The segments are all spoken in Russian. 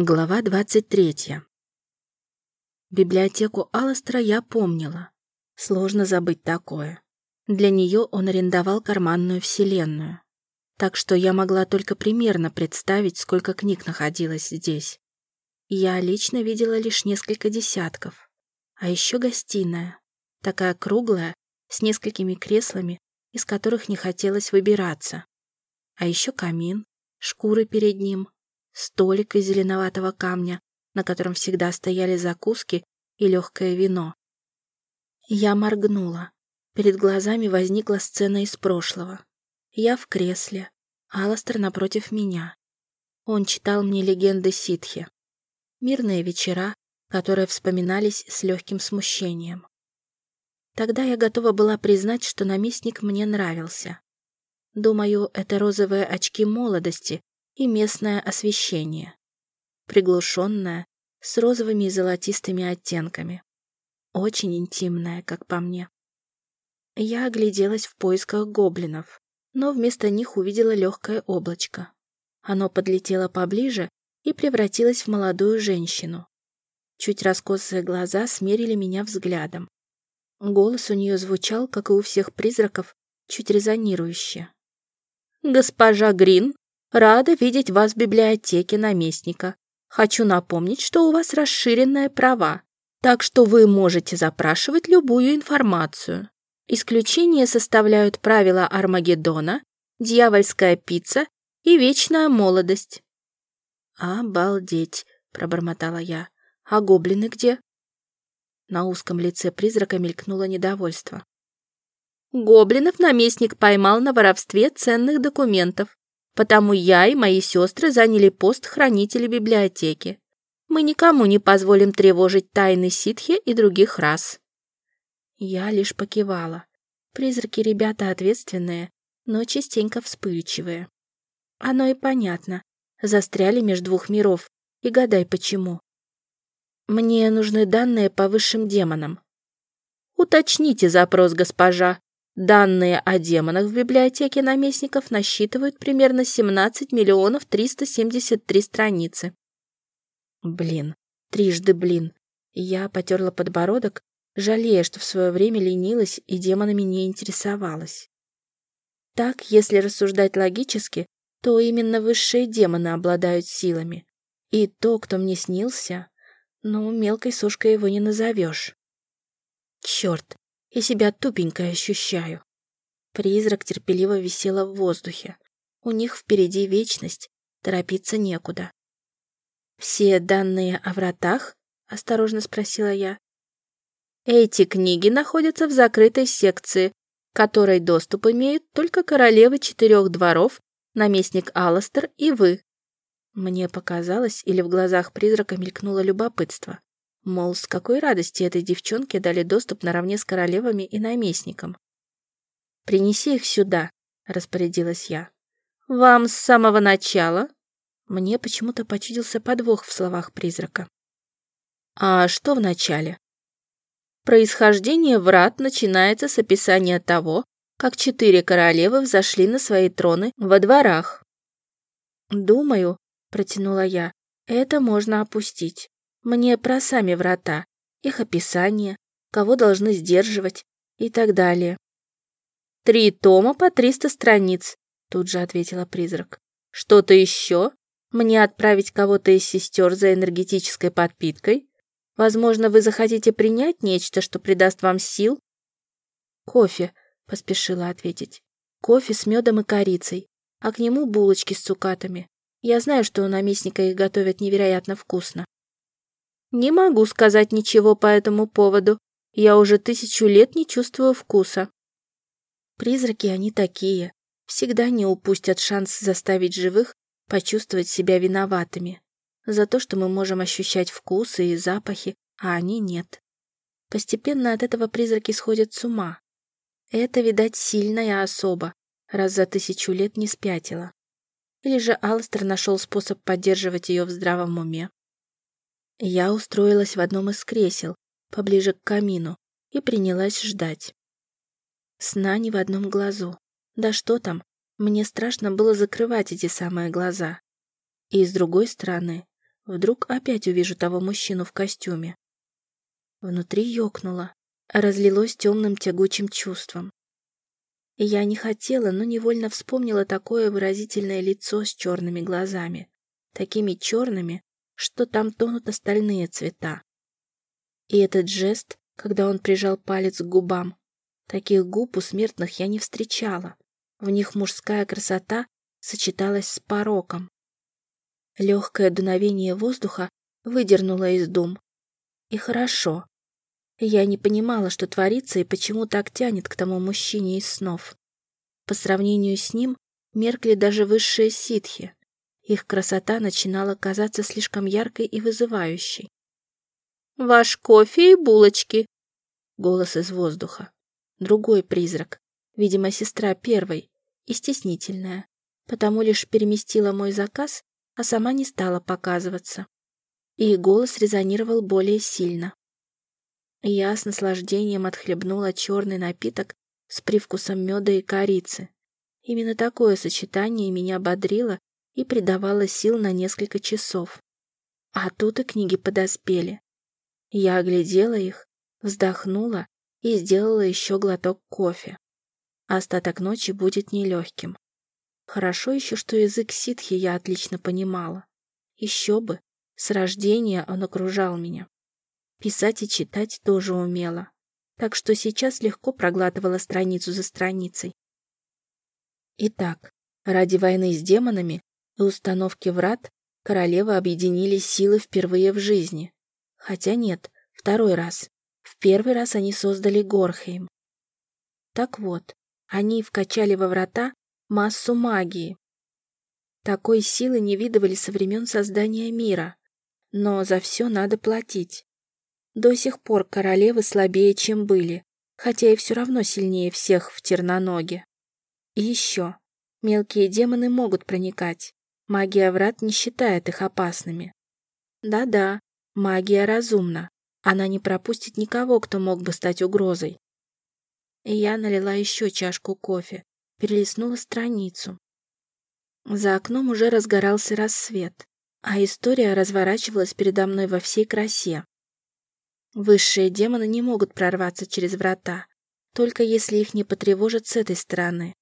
Глава 23. Библиотеку Алластера я помнила. Сложно забыть такое. Для нее он арендовал карманную вселенную. Так что я могла только примерно представить, сколько книг находилось здесь. Я лично видела лишь несколько десятков. А еще гостиная. Такая круглая, с несколькими креслами, из которых не хотелось выбираться. А еще камин, шкуры перед ним, столик из зеленоватого камня, на котором всегда стояли закуски и легкое вино. Я моргнула. Перед глазами возникла сцена из прошлого. Я в кресле, Аластер напротив меня. Он читал мне легенды ситхи. Мирные вечера, которые вспоминались с легким смущением. Тогда я готова была признать, что наместник мне нравился. Думаю, это розовые очки молодости, и местное освещение. Приглушенное, с розовыми и золотистыми оттенками. Очень интимное, как по мне. Я огляделась в поисках гоблинов, но вместо них увидела легкое облачко. Оно подлетело поближе и превратилось в молодую женщину. Чуть раскосые глаза смерили меня взглядом. Голос у нее звучал, как и у всех призраков, чуть резонирующе. «Госпожа Грин, Рада видеть вас в библиотеке наместника. Хочу напомнить, что у вас расширенные права, так что вы можете запрашивать любую информацию. Исключение составляют правила Армагеддона, дьявольская пицца и вечная молодость. «Обалдеть!» — пробормотала я. «А гоблины где?» На узком лице призрака мелькнуло недовольство. Гоблинов наместник поймал на воровстве ценных документов. Потому я и мои сестры заняли пост хранителя библиотеки. Мы никому не позволим тревожить тайны ситхи и других рас. Я лишь покивала. Призраки ребята ответственные, но частенько вспыльчивые. Оно и понятно. Застряли между двух миров. И гадай почему. Мне нужны данные по высшим демонам. Уточните запрос, госпожа. Данные о демонах в библиотеке наместников насчитывают примерно 17 миллионов 373 страницы. Блин, трижды блин. Я потерла подбородок, жалея, что в свое время ленилась и демонами не интересовалась. Так, если рассуждать логически, то именно высшие демоны обладают силами. И то, кто мне снился, ну, мелкой сушкой его не назовешь. Черт, и себя тупенькой ощущаю. Призрак терпеливо висела в воздухе. У них впереди вечность, торопиться некуда. «Все данные о вратах?» — осторожно спросила я. «Эти книги находятся в закрытой секции, которой доступ имеют только королевы четырех дворов, наместник Алластер и вы». Мне показалось, или в глазах призрака мелькнуло любопытство. Мол, с какой радости этой девчонке дали доступ наравне с королевами и наместником. «Принеси их сюда», — распорядилась я. «Вам с самого начала?» Мне почему-то почудился подвох в словах призрака. «А что в начале?» Происхождение врат начинается с описания того, как четыре королевы взошли на свои троны во дворах. «Думаю», — протянула я, — «это можно опустить. Мне про сами врата, их описание, кого должны сдерживать и так далее. «Три тома по триста страниц», — тут же ответила призрак. «Что-то еще? Мне отправить кого-то из сестер за энергетической подпиткой? Возможно, вы захотите принять нечто, что придаст вам сил?» «Кофе», — поспешила ответить. «Кофе с медом и корицей, а к нему булочки с цукатами. Я знаю, что у наместника их готовят невероятно вкусно». Не могу сказать ничего по этому поводу. Я уже тысячу лет не чувствую вкуса. Призраки они такие. Всегда не упустят шанс заставить живых почувствовать себя виноватыми. За то, что мы можем ощущать вкусы и запахи, а они нет. Постепенно от этого призраки сходят с ума. Это, видать, сильная особа, раз за тысячу лет не спятила. Или же Алстер нашел способ поддерживать ее в здравом уме. Я устроилась в одном из кресел, поближе к камину, и принялась ждать. Сна ни в одном глазу. Да что там, мне страшно было закрывать эти самые глаза. И с другой стороны, Вдруг опять увижу того мужчину в костюме. Внутри ёкнуло, разлилось темным тягучим чувством. Я не хотела, но невольно вспомнила такое выразительное лицо с черными глазами, такими черными, что там тонут остальные цвета. И этот жест, когда он прижал палец к губам, таких губ у смертных я не встречала. В них мужская красота сочеталась с пороком. Легкое дуновение воздуха выдернуло из дум. И хорошо. Я не понимала, что творится и почему так тянет к тому мужчине из снов. По сравнению с ним меркли даже высшие ситхи. Их красота начинала казаться слишком яркой и вызывающей. «Ваш кофе и булочки!» Голос из воздуха. Другой призрак, видимо, сестра первой, и стеснительная, потому лишь переместила мой заказ, а сама не стала показываться. И голос резонировал более сильно. Я с наслаждением отхлебнула черный напиток с привкусом меда и корицы. Именно такое сочетание меня бодрило и придавало сил на несколько часов. А тут и книги подоспели. Я оглядела их, вздохнула и сделала еще глоток кофе. Остаток ночи будет нелегким. Хорошо еще, что язык ситхи я отлично понимала. Еще бы, с рождения он окружал меня. Писать и читать тоже умела, так что сейчас легко проглатывала страницу за страницей. Итак, ради войны с демонами и установки врат королевы объединили силы впервые в жизни. Хотя нет, второй раз. В первый раз они создали Горхейм. Так вот, они вкачали во врата массу магии. Такой силы не видывали со времен создания мира. Но за все надо платить. До сих пор королевы слабее, чем были, хотя и все равно сильнее всех в терноноге. И еще. Мелкие демоны могут проникать. Магия врат не считает их опасными. Да-да, магия разумна. Она не пропустит никого, кто мог бы стать угрозой. И я налила еще чашку кофе, перелистнула страницу. За окном уже разгорался рассвет, а история разворачивалась передо мной во всей красе. Высшие демоны не могут прорваться через врата, только если их не потревожат с этой стороны.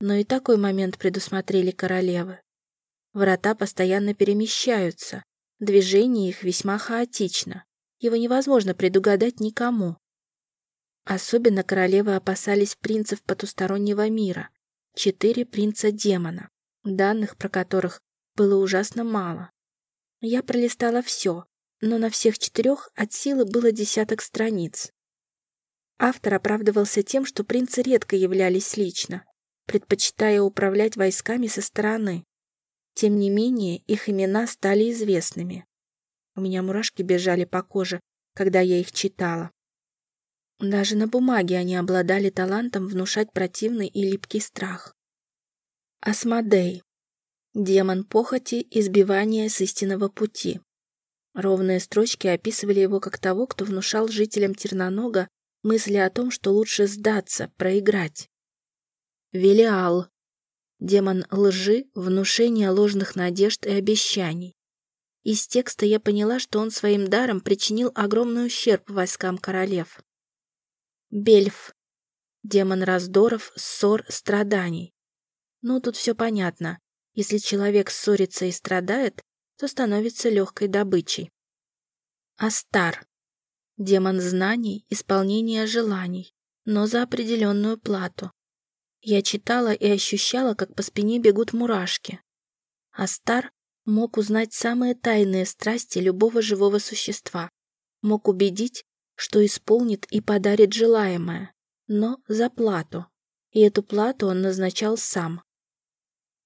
Но и такой момент предусмотрели королевы. Врата постоянно перемещаются, движение их весьма хаотично. Его невозможно предугадать никому. Особенно королевы опасались принцев потустороннего мира. Четыре принца-демона, данных про которых было ужасно мало. Я пролистала все, но на всех четырех от силы было десяток страниц. Автор оправдывался тем, что принцы редко являлись лично, предпочитая управлять войсками со стороны. Тем не менее, их имена стали известными. У меня мурашки бежали по коже, когда я их читала. Даже на бумаге они обладали талантом внушать противный и липкий страх. Асмодей. Демон похоти и сбивания с истинного пути. Ровные строчки описывали его как того, кто внушал жителям Тернонога мысли о том, что лучше сдаться, проиграть. Велиал. Демон лжи, внушения ложных надежд и обещаний. Из текста я поняла, что он своим даром причинил огромный ущерб войскам королев. Бельф. Демон раздоров, ссор, страданий. Ну, тут все понятно. Если человек ссорится и страдает, то становится легкой добычей. Астар. Демон знаний, исполнения желаний, но за определенную плату. Я читала и ощущала, как по спине бегут мурашки. Астар мог узнать самые тайные страсти любого живого существа, мог убедить, что исполнит и подарит желаемое, но за плату. И эту плату он назначал сам.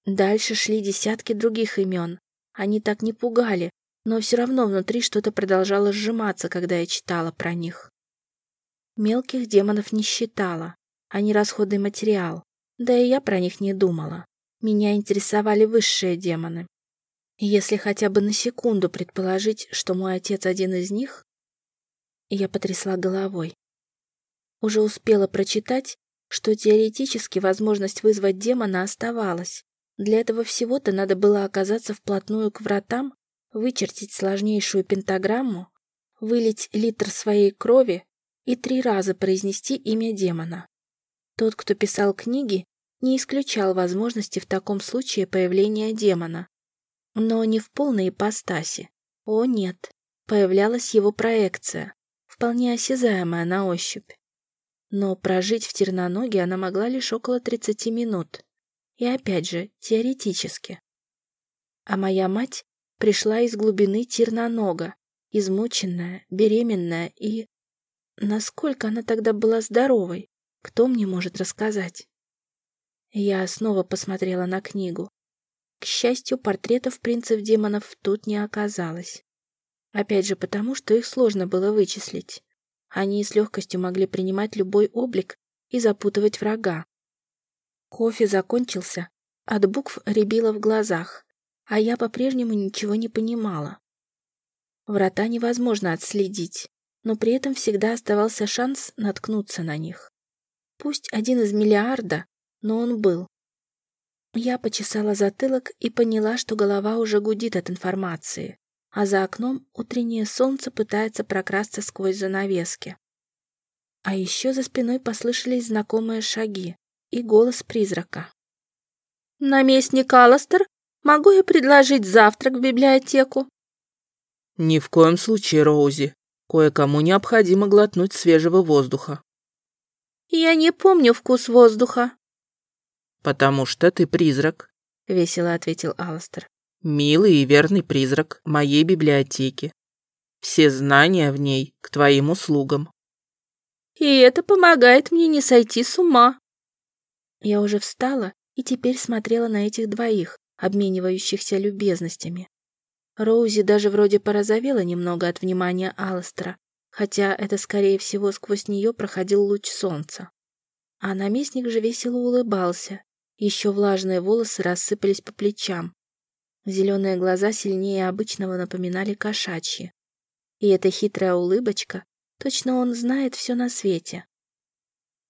Дальше шли десятки других имен. Они так не пугали, но все равно внутри что-то продолжало сжиматься, когда я читала про них. Мелких демонов не считала. Они расходный материал. Да и я про них не думала. Меня интересовали высшие демоны. если хотя бы на секунду предположить, что мой отец один из них, я потрясла головой. Уже успела прочитать, что теоретически возможность вызвать демона оставалась. Для этого всего-то надо было оказаться вплотную к вратам вычертить сложнейшую пентаграмму, вылить литр своей крови и три раза произнести имя демона. Тот, кто писал книги, не исключал возможности в таком случае появления демона. Но не в полной ипостаси. О, нет. Появлялась его проекция, вполне осязаемая на ощупь. Но прожить в Терноноге она могла лишь около 30 минут. И опять же, теоретически. А моя мать пришла из глубины Тернонога, измученная, беременная и... Насколько она тогда была здоровой, кто мне может рассказать? Я снова посмотрела на книгу. К счастью, портретов принцев-демонов тут не оказалось. Опять же потому, что их сложно было вычислить. Они с легкостью могли принимать любой облик и запутывать врага. Кофе закончился, от букв рябило в глазах, а я по-прежнему ничего не понимала. Врата невозможно отследить, но при этом всегда оставался шанс наткнуться на них. Пусть один из миллиарда, но он был. Я почесала затылок и поняла, что голова уже гудит от информации, а за окном утреннее солнце пытается прокрасться сквозь занавески. А еще за спиной послышались знакомые шаги и голос призрака. «Наместник Алластер, могу я предложить завтрак в библиотеку?» «Ни в коем случае, Роузи. Кое-кому необходимо глотнуть свежего воздуха». «Я не помню вкус воздуха». «Потому что ты призрак», — весело ответил Алластер. «Милый и верный призрак моей библиотеки. Все знания в ней к твоим услугам». «И это помогает мне не сойти с ума». Я уже встала и теперь смотрела на этих двоих, обменивающихся любезностями. Роузи даже вроде порозовела немного от внимания Алластера, хотя это, скорее всего, сквозь нее проходил луч солнца. А наместник же весело улыбался. Еще влажные волосы рассыпались по плечам. Зеленые глаза сильнее обычного напоминали кошачьи. И эта хитрая улыбочка, точно он знает все на свете.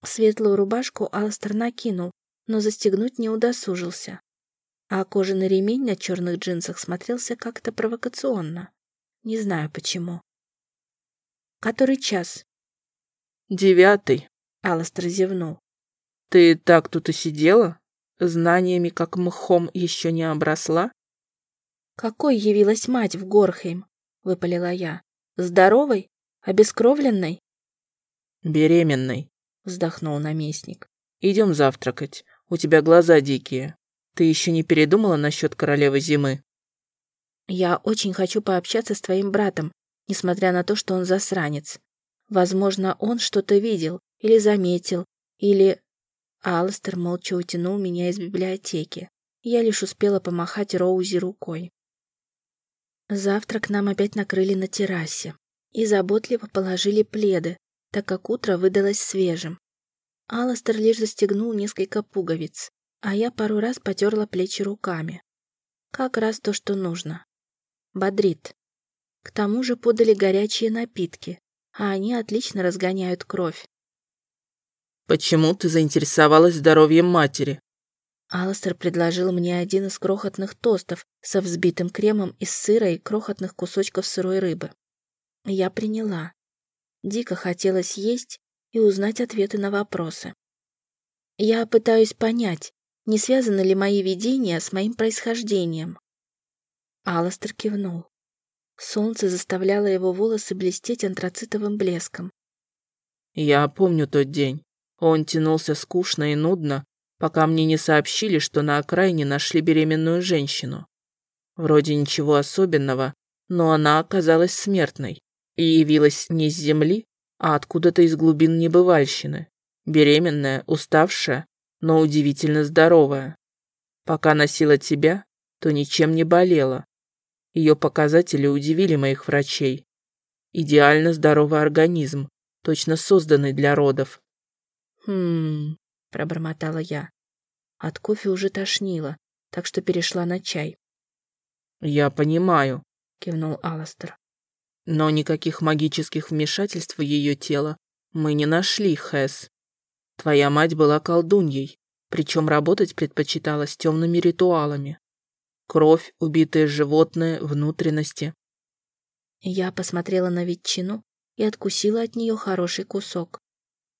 Светлую рубашку Алластер накинул, но застегнуть не удосужился а кожаный ремень на черных джинсах смотрелся как-то провокационно. Не знаю почему. «Который час?» «Девятый», — Алластер зевнул. «Ты так тут и сидела? Знаниями, как мхом, еще не обросла?» «Какой явилась мать в Горхейм?» — выпалила я. «Здоровой? Обескровленной?» «Беременной», — вздохнул наместник. «Идем завтракать. У тебя глаза дикие. Ты еще не передумала насчет королевы зимы? Я очень хочу пообщаться с твоим братом, несмотря на то, что он засранец. Возможно, он что-то видел или заметил, или... Алстер молча утянул меня из библиотеки. Я лишь успела помахать Роузи рукой. Завтрак нам опять накрыли на террасе и заботливо положили пледы, так как утро выдалось свежим. Алластер лишь застегнул несколько пуговиц а я пару раз потерла плечи руками. Как раз то, что нужно. Бодрит. К тому же подали горячие напитки, а они отлично разгоняют кровь. «Почему ты заинтересовалась здоровьем матери?» Алстер предложил мне один из крохотных тостов со взбитым кремом из сыра и крохотных кусочков сырой рыбы. Я приняла. Дико хотелось есть и узнать ответы на вопросы. Я пытаюсь понять, не связаны ли мои видения с моим происхождением. Аластер кивнул. Солнце заставляло его волосы блестеть антрацитовым блеском. «Я помню тот день. Он тянулся скучно и нудно, пока мне не сообщили, что на окраине нашли беременную женщину. Вроде ничего особенного, но она оказалась смертной и явилась не с земли, а откуда-то из глубин небывальщины. Беременная, уставшая но удивительно здоровая. Пока носила тебя, то ничем не болела. Ее показатели удивили моих врачей. Идеально здоровый организм, точно созданный для родов. «Хм...» — пробормотала я. От кофе уже тошнило, так что перешла на чай. «Я понимаю», — кивнул Аластер. «Но никаких магических вмешательств в ее тело мы не нашли, Хэс. Твоя мать была колдуньей, причем работать предпочитала с темными ритуалами. Кровь, убитые животные, внутренности. Я посмотрела на ветчину и откусила от нее хороший кусок.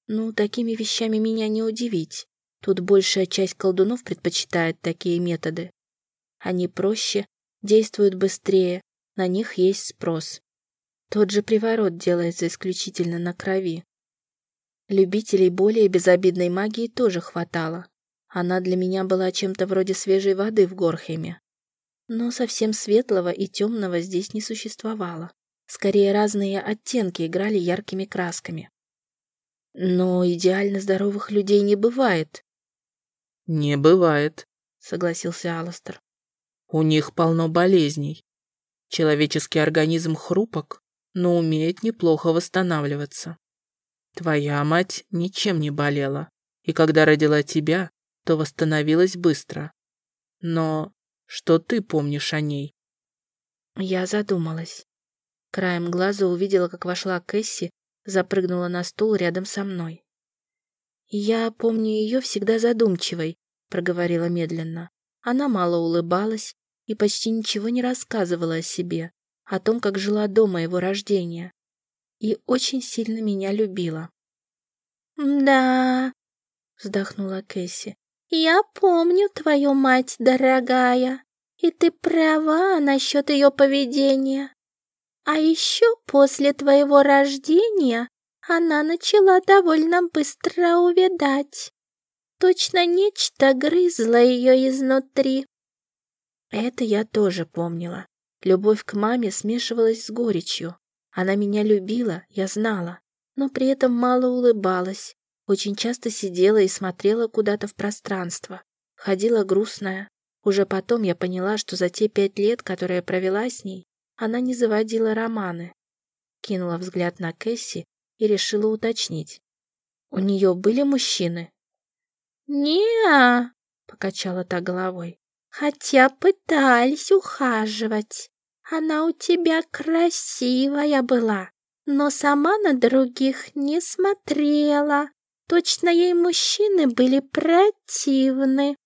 Ну, такими вещами меня не удивить. Тут большая часть колдунов предпочитает такие методы. Они проще, действуют быстрее, на них есть спрос. Тот же приворот делается исключительно на крови. Любителей более безобидной магии тоже хватало. Она для меня была чем-то вроде свежей воды в Горхеме. Но совсем светлого и темного здесь не существовало. Скорее, разные оттенки играли яркими красками. Но идеально здоровых людей не бывает. «Не бывает», — согласился Алластер. «У них полно болезней. Человеческий организм хрупок, но умеет неплохо восстанавливаться. Твоя мать ничем не болела, и когда родила тебя, то восстановилась быстро. Но что ты помнишь о ней?» Я задумалась. Краем глаза увидела, как вошла Кэсси, запрыгнула на стул рядом со мной. «Я помню ее всегда задумчивой», — проговорила медленно. Она мало улыбалась и почти ничего не рассказывала о себе, о том, как жила до моего рождения. И очень сильно меня любила. «Да», — вздохнула Кэсси, — «я помню твою мать, дорогая, и ты права насчет ее поведения. А еще после твоего рождения она начала довольно быстро увядать. Точно нечто грызло ее изнутри. Это я тоже помнила. Любовь к маме смешивалась с горечью. Она меня любила, я знала, но при этом мало улыбалась. Очень часто сидела и смотрела куда-то в пространство. Ходила грустная. Уже потом я поняла, что за те пять лет, которые провела с ней, она не заводила романы. Кинула взгляд на Кэсси и решила уточнить. «У нее были мужчины?» «Не-а», покачала та головой. «Хотя пытались ухаживать. Она у тебя красивая была, но сама на других не смотрела. Точно ей мужчины были противны».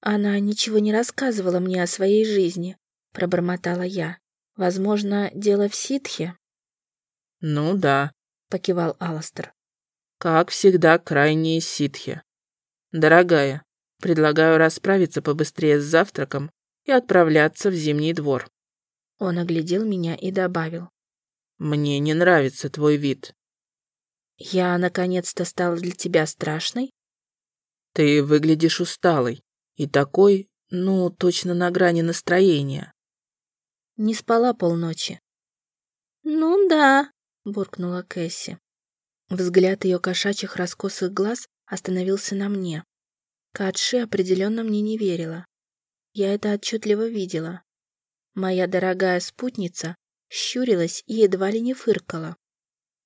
Она ничего не рассказывала мне о своей жизни, пробормотала я. Возможно, дело в ситхе? Ну да, покивал Аластер. Как всегда, крайние ситхи. Дорогая, предлагаю расправиться побыстрее с завтраком и отправляться в зимний двор. Он оглядел меня и добавил. Мне не нравится твой вид. Я наконец-то стала для тебя страшной? Ты выглядишь усталой и такой, ну, точно на грани настроения. Не спала полночи. «Ну да», — буркнула Кэсси. Взгляд ее кошачьих раскосых глаз остановился на мне. Катши определенно мне не верила. Я это отчетливо видела. Моя дорогая спутница щурилась и едва ли не фыркала.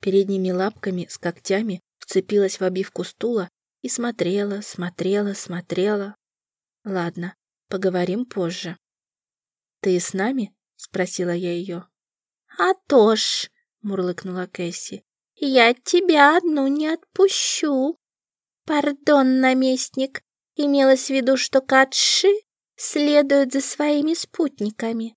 Передними лапками с когтями вцепилась в обивку стула и смотрела, смотрела, смотрела. Ладно, поговорим позже. «Ты с нами?» спросила я ее. «А то ж», — мурлыкнула Кэсси, — «я тебя одну не отпущу». «Пардон, наместник, имелось в виду, что Катши следует за своими спутниками.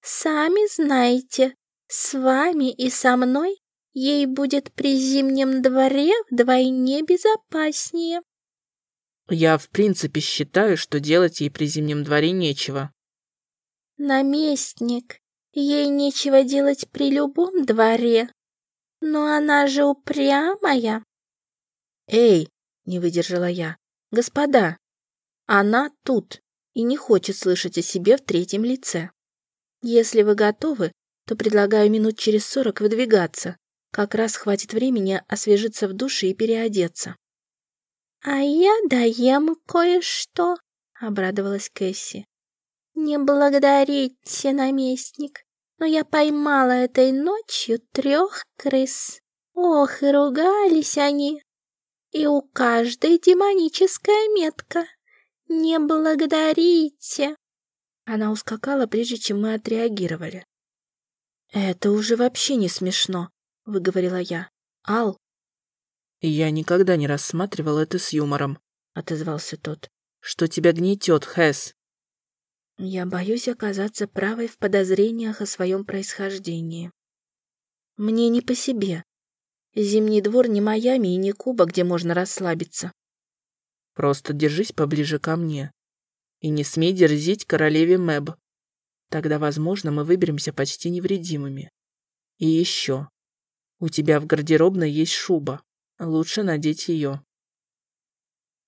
Сами знаете, с вами и со мной ей будет при зимнем дворе вдвойне безопаснее». «Я в принципе считаю, что делать ей при зимнем дворе нечего», наместник, ей нечего делать при любом дворе. Но она же упрямая. Эй, не выдержала я. Господа, она тут и не хочет слышать о себе в третьем лице. Если вы готовы, то предлагаю минут через сорок выдвигаться. Как раз хватит времени освежиться в душе и переодеться. «А я даем кое-что», — обрадовалась Кэсси. «Не благодарите, наместник, но я поймала этой ночью трех крыс. Ох, и ругались они. И у каждой демоническая метка. Не благодарите!» Она ускакала, прежде чем мы отреагировали. «Это уже вообще не смешно», — выговорила я. «Ал». «Я никогда не рассматривал это с юмором», — отозвался тот. «Что тебя гнетет, Хэс?» Я боюсь оказаться правой в подозрениях о своем происхождении. Мне не по себе. Зимний двор не Майами и не Куба, где можно расслабиться. Просто держись поближе ко мне. И не смей дерзить королеве Мэб. Тогда, возможно, мы выберемся почти невредимыми. И еще. У тебя в гардеробной есть шуба. Лучше надеть ее.